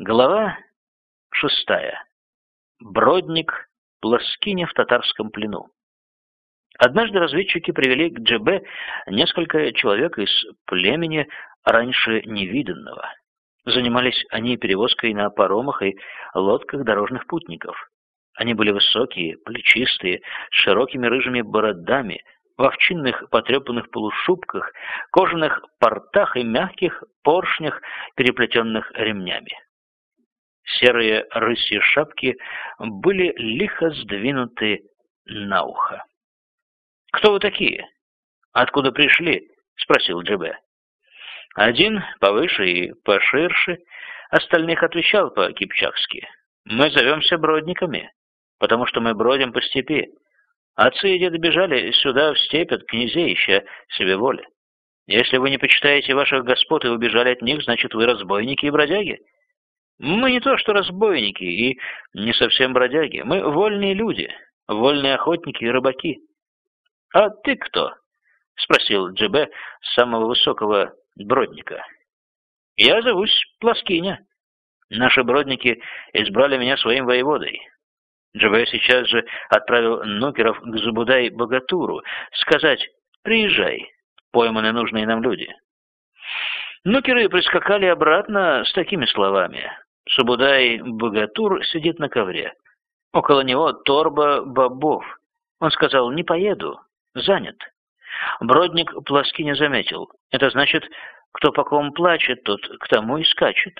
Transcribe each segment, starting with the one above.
Глава шестая. Бродник Плоскиня в татарском плену. Однажды разведчики привели к Джебе несколько человек из племени раньше невиданного. Занимались они перевозкой на паромах и лодках дорожных путников. Они были высокие, плечистые, с широкими рыжими бородами, в овчинных потрепанных полушубках, кожаных портах и мягких поршнях, переплетенных ремнями. Серые рысьи шапки были лихо сдвинуты на ухо. «Кто вы такие? Откуда пришли?» — спросил Джебе. Один повыше и поширше, остальных отвечал по-кипчакски. «Мы зовемся бродниками, потому что мы бродим по степи. Отцы и деды бежали сюда, в степь от князей, ища себе воли. Если вы не почитаете ваших господ и убежали от них, значит, вы разбойники и бродяги. Мы не то что разбойники и не совсем бродяги. Мы вольные люди, вольные охотники и рыбаки. «А ты кто?» — спросил Джебе самого высокого бродника. «Я зовусь Плоскиня. Наши бродники избрали меня своим воеводой. Джебе сейчас же отправил нукеров к Зубудай-богатуру сказать «Приезжай, пойманы нужные нам люди». Нукеры прискакали обратно с такими словами. Субудай-богатур сидит на ковре. Около него торба бобов. Он сказал «Не поеду, занят». Бродник плоски не заметил. Это значит, кто по ком плачет, тот к тому и скачет.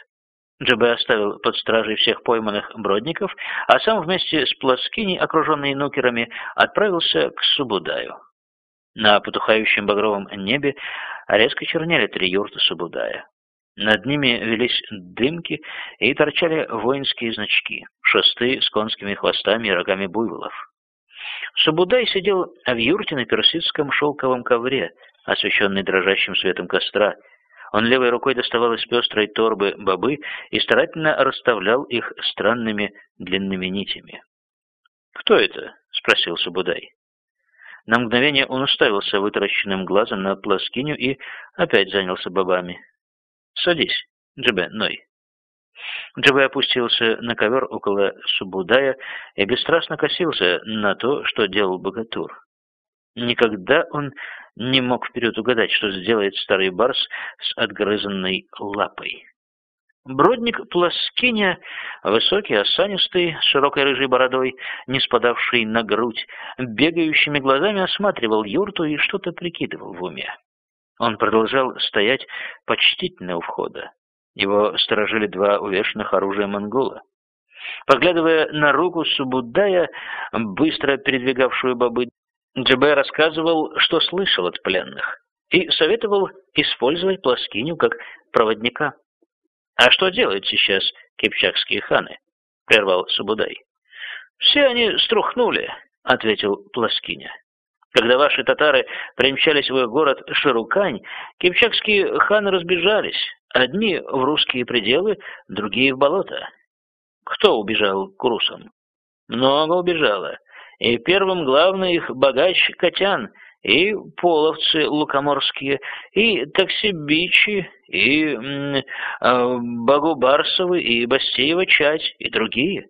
Джебе оставил под стражей всех пойманных бродников, а сам вместе с Плоскини, окруженный нукерами, отправился к Субудаю. На потухающем багровом небе резко чернели три юрты Субудая. Над ними велись дымки и торчали воинские значки, шесты с конскими хвостами и рогами буйволов. Субудай сидел в юрте на персидском шелковом ковре, освещенный дрожащим светом костра. Он левой рукой доставал из пестрой торбы бобы и старательно расставлял их странными длинными нитями. «Кто это?» — спросил Субудай. На мгновение он уставился вытаращенным глазом на плоскиню и опять занялся бобами. «Садись, Джебе, Ной». Джебе опустился на ковер около Субудая и бесстрастно косился на то, что делал богатур. Никогда он не мог вперед угадать, что сделает старый барс с отгрызанной лапой. Бродник Плоскиня, высокий, осанистый, с широкой рыжей бородой, не спадавший на грудь, бегающими глазами осматривал юрту и что-то прикидывал в уме. Он продолжал стоять почтительно у входа. Его сторожили два увешанных оружия монгола. Поглядывая на руку Субудая, быстро передвигавшую бобы, Джебе рассказывал, что слышал от пленных, и советовал использовать плоскиню как проводника. «А что делают сейчас кипчакские ханы?» — прервал Субудай. «Все они струхнули», — ответил Плоскиня. Когда ваши татары примчались в их город Ширукань, кипчакские ханы разбежались, одни в русские пределы, другие в болото. Кто убежал к русам? Много убежало, и первым главный их богач Котян, и половцы лукоморские, и таксибичи, и э, Богубарсовы, и Бастеева чать, и другие.